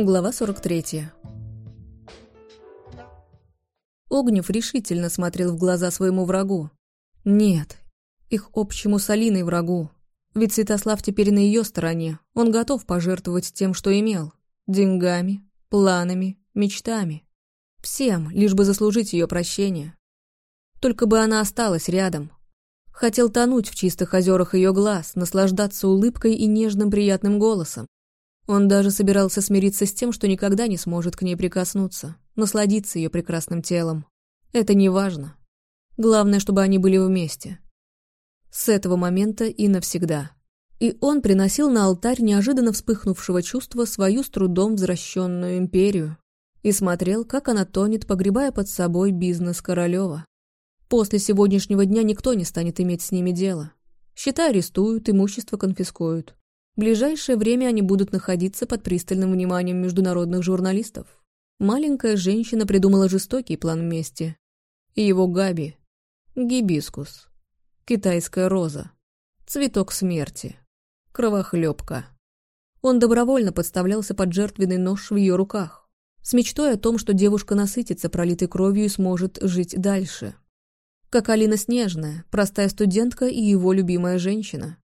Глава 43. Огнев решительно смотрел в глаза своему врагу. Нет, их общему с Алиной врагу. Ведь Святослав теперь на ее стороне. Он готов пожертвовать тем, что имел. Деньгами, планами, мечтами. Всем, лишь бы заслужить ее прощение. Только бы она осталась рядом. Хотел тонуть в чистых озерах ее глаз, наслаждаться улыбкой и нежным приятным голосом. Он даже собирался смириться с тем, что никогда не сможет к ней прикоснуться, насладиться ее прекрасным телом. Это не важно. Главное, чтобы они были вместе. С этого момента и навсегда. И он приносил на алтарь неожиданно вспыхнувшего чувства свою с трудом возвращенную империю и смотрел, как она тонет, погребая под собой бизнес Королева. После сегодняшнего дня никто не станет иметь с ними дело. Счета арестуют, имущество конфискуют. Ближайшее время они будут находиться под пристальным вниманием международных журналистов. Маленькая женщина придумала жестокий план мести. И его Габи. Гибискус. Китайская роза. Цветок смерти. Кровохлебка. Он добровольно подставлялся под жертвенный нож в ее руках, с мечтой о том, что девушка насытится пролитой кровью и сможет жить дальше. Как Алина Снежная, простая студентка и его любимая женщина.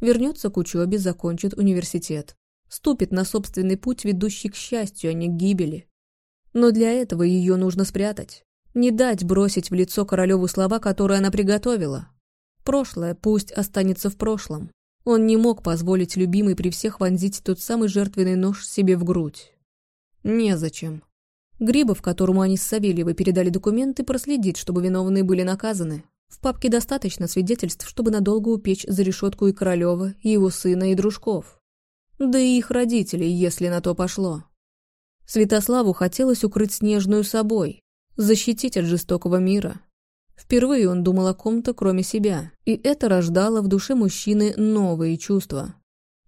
Вернется к учебе, закончит университет. Ступит на собственный путь, ведущий к счастью, а не к гибели. Но для этого ее нужно спрятать. Не дать бросить в лицо королеву слова, которые она приготовила. Прошлое пусть останется в прошлом. Он не мог позволить любимой при всех вонзить тот самый жертвенный нож себе в грудь. Незачем. Грибов, которому они с Савельевой передали документы, проследит, чтобы виновные были наказаны. В папке достаточно свидетельств, чтобы надолго упечь за решетку и Королева, и его сына, и дружков. Да и их родителей, если на то пошло. Святославу хотелось укрыть Снежную собой, защитить от жестокого мира. Впервые он думал о ком-то, кроме себя, и это рождало в душе мужчины новые чувства.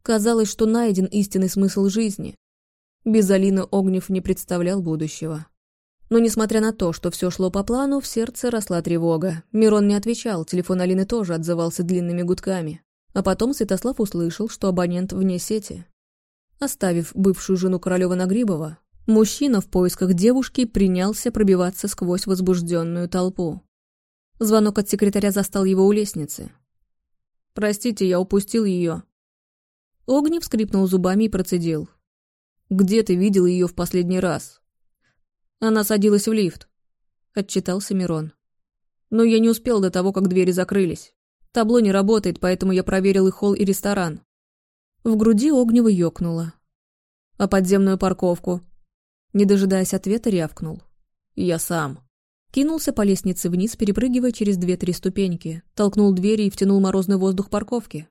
Казалось, что найден истинный смысл жизни. Без Алины Огнев не представлял будущего. Но несмотря на то, что все шло по плану, в сердце росла тревога. Мирон не отвечал, телефон Алины тоже отзывался длинными гудками. А потом Святослав услышал, что абонент вне сети. Оставив бывшую жену Королева Нагрибова, мужчина в поисках девушки принялся пробиваться сквозь возбужденную толпу. Звонок от секретаря застал его у лестницы. «Простите, я упустил ее». Огнев скрипнул зубами и процедил. «Где ты видел ее в последний раз?» Она садилась в лифт. Отчитался Мирон. Но я не успел до того, как двери закрылись. Табло не работает, поэтому я проверил и холл, и ресторан. В груди Огнева ёкнуло. А подземную парковку? Не дожидаясь ответа, рявкнул. Я сам. Кинулся по лестнице вниз, перепрыгивая через две-три ступеньки, толкнул двери и втянул морозный воздух парковки.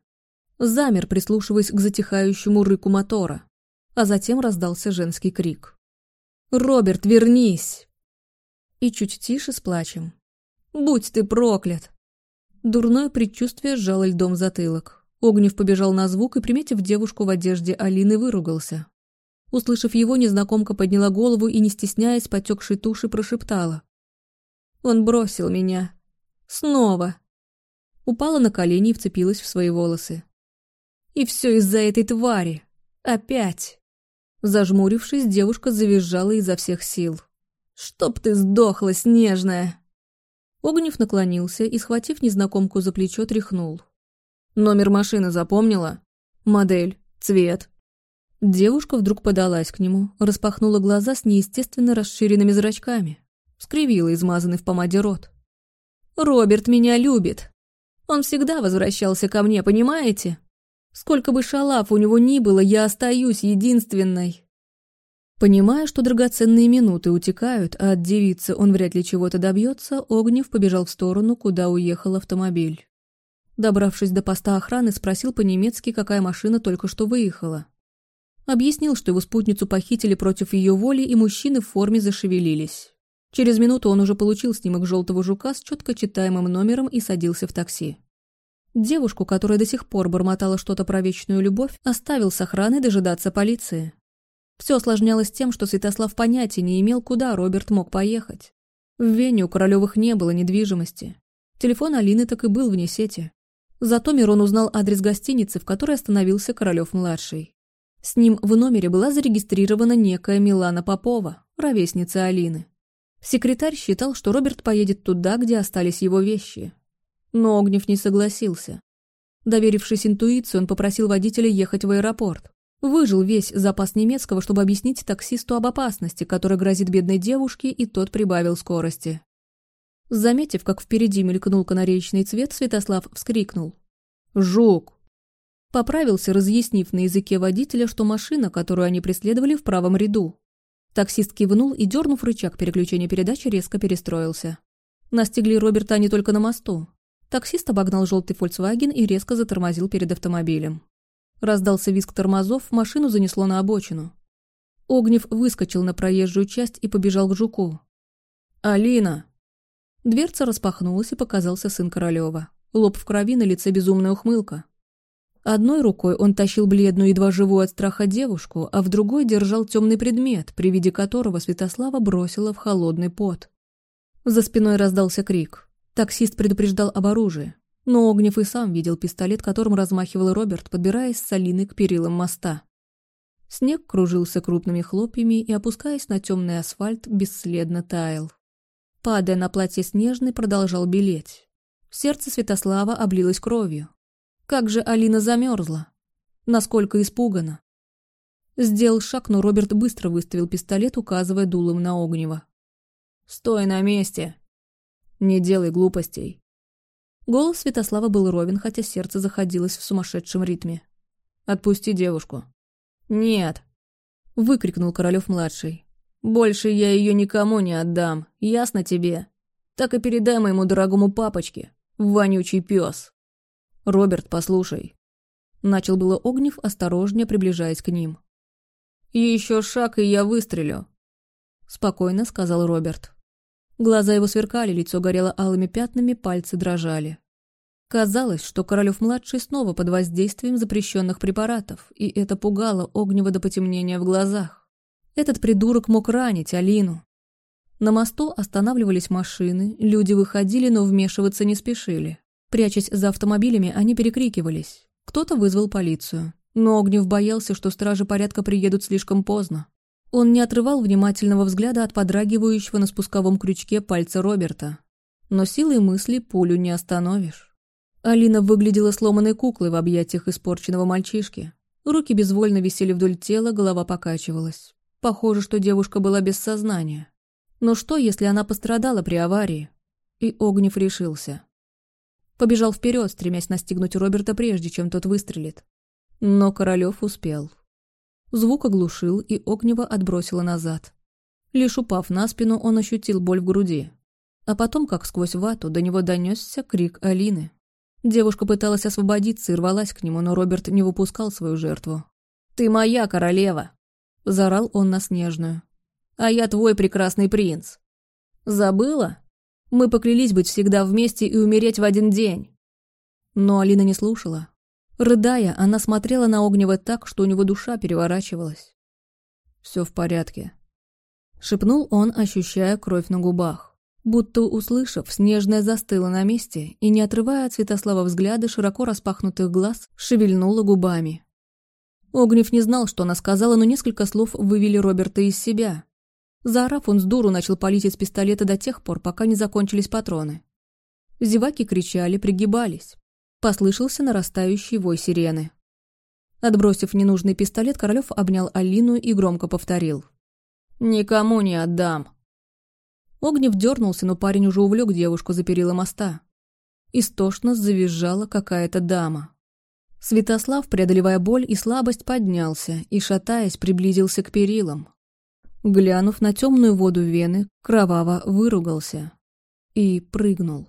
Замер, прислушиваясь к затихающему рыку мотора, а затем раздался женский крик. «Роберт, вернись!» И чуть тише с плачем. «Будь ты проклят!» Дурное предчувствие сжало льдом затылок. Огнев побежал на звук и, приметив девушку в одежде Алины, выругался. Услышав его, незнакомка подняла голову и, не стесняясь, потекшей туши прошептала. «Он бросил меня. Снова!» Упала на колени и вцепилась в свои волосы. «И все из-за этой твари! Опять!» Зажмурившись, девушка завизжала изо всех сил. «Чтоб ты сдохла, снежная!» Огнев наклонился и, схватив незнакомку за плечо, тряхнул. «Номер машины запомнила? Модель? Цвет?» Девушка вдруг подалась к нему, распахнула глаза с неестественно расширенными зрачками, скривила измазанный в помаде рот. «Роберт меня любит. Он всегда возвращался ко мне, понимаете? Сколько бы шалав у него ни было, я остаюсь единственной. Понимая, что драгоценные минуты утекают, а от девицы он вряд ли чего-то добьется, Огнев побежал в сторону, куда уехал автомобиль. Добравшись до поста охраны, спросил по-немецки, какая машина только что выехала. Объяснил, что его спутницу похитили против ее воли, и мужчины в форме зашевелились. Через минуту он уже получил снимок желтого жука с четко читаемым номером и садился в такси. Девушку, которая до сих пор бормотала что-то про вечную любовь, оставил с охраной дожидаться полиции. Все осложнялось тем, что Святослав понятия не имел, куда Роберт мог поехать. В Вене у Королевых не было недвижимости. Телефон Алины так и был вне сети. Зато Мирон узнал адрес гостиницы, в которой остановился Королев-младший. С ним в номере была зарегистрирована некая Милана Попова, ровесница Алины. Секретарь считал, что Роберт поедет туда, где остались его вещи. Но Огнев не согласился. Доверившись интуиции, он попросил водителя ехать в аэропорт. Выжил весь запас немецкого, чтобы объяснить таксисту об опасности, которая грозит бедной девушке, и тот прибавил скорости. Заметив, как впереди мелькнул канареечный цвет, Святослав вскрикнул. «Жук!» Поправился, разъяснив на языке водителя, что машина, которую они преследовали, в правом ряду. Таксист кивнул и, дернув рычаг переключения передачи, резко перестроился. Настигли Роберта не только на мосту. Таксист обогнал желтый «Фольксваген» и резко затормозил перед автомобилем. Раздался визг тормозов, машину занесло на обочину. Огнев выскочил на проезжую часть и побежал к жуку. «Алина!» Дверца распахнулась, и показался сын Королева. Лоб в крови, на лице безумная ухмылка. Одной рукой он тащил бледную, едва живую от страха девушку, а в другой держал темный предмет, при виде которого Святослава бросила в холодный пот. За спиной раздался крик. Таксист предупреждал об оружии. Но Огнев и сам видел пистолет, которым размахивал Роберт, подбираясь с Алиной к перилам моста. Снег кружился крупными хлопьями и, опускаясь на темный асфальт, бесследно таял. Падая на платье снежный, продолжал белеть. Сердце Святослава облилось кровью. Как же Алина замерзла. Насколько испугана. Сделал шаг, но Роберт быстро выставил пистолет, указывая дулом на Огнева. «Стой на месте! Не делай глупостей!» Голос Святослава был ровен, хотя сердце заходилось в сумасшедшем ритме. «Отпусти девушку». «Нет!» — выкрикнул Королёв-младший. «Больше я ее никому не отдам, ясно тебе? Так и передай моему дорогому папочке, вонючий пес. «Роберт, послушай». Начал было Огнев, осторожнее приближаясь к ним. «Еще шаг, и я выстрелю», — спокойно сказал Роберт. Глаза его сверкали, лицо горело алыми пятнами, пальцы дрожали. Казалось, что Королёв-младший снова под воздействием запрещенных препаратов, и это пугало Огнева до потемнения в глазах. Этот придурок мог ранить Алину. На мосту останавливались машины, люди выходили, но вмешиваться не спешили. Прячась за автомобилями, они перекрикивались. Кто-то вызвал полицию. Но Огнев боялся, что стражи порядка приедут слишком поздно. Он не отрывал внимательного взгляда от подрагивающего на спусковом крючке пальца Роберта. Но силой мысли пулю не остановишь. Алина выглядела сломанной куклой в объятиях испорченного мальчишки. Руки безвольно висели вдоль тела, голова покачивалась. Похоже, что девушка была без сознания. Но что, если она пострадала при аварии? И Огнев решился. Побежал вперед, стремясь настигнуть Роберта прежде, чем тот выстрелит. Но Королёв успел. Звук оглушил, и Огнева отбросило назад. Лишь упав на спину, он ощутил боль в груди. А потом, как сквозь вату, до него донесся крик Алины. Девушка пыталась освободиться и рвалась к нему, но Роберт не выпускал свою жертву. «Ты моя королева!» – заорал он на Снежную. «А я твой прекрасный принц!» «Забыла?» Мы поклялись быть всегда вместе и умереть в один день. Но Алина не слушала. Рыдая, она смотрела на Огнева так, что у него душа переворачивалась. «Все в порядке», — шепнул он, ощущая кровь на губах. Будто услышав, Снежная застыла на месте и, не отрывая от Святослава взгляда широко распахнутых глаз, шевельнула губами. Огнев не знал, что она сказала, но несколько слов вывели Роберта из себя. Заорав, он с дуру начал палить из пистолета до тех пор, пока не закончились патроны. Зеваки кричали, пригибались. Послышался нарастающий вой сирены. Отбросив ненужный пистолет, Королёв обнял Алину и громко повторил. «Никому не отдам!» Огнев дернулся, но парень уже увлек девушку за перила моста. Истошно завизжала какая-то дама. Святослав, преодолевая боль и слабость, поднялся и, шатаясь, приблизился к перилам. Глянув на темную воду вены, кроваво выругался и прыгнул.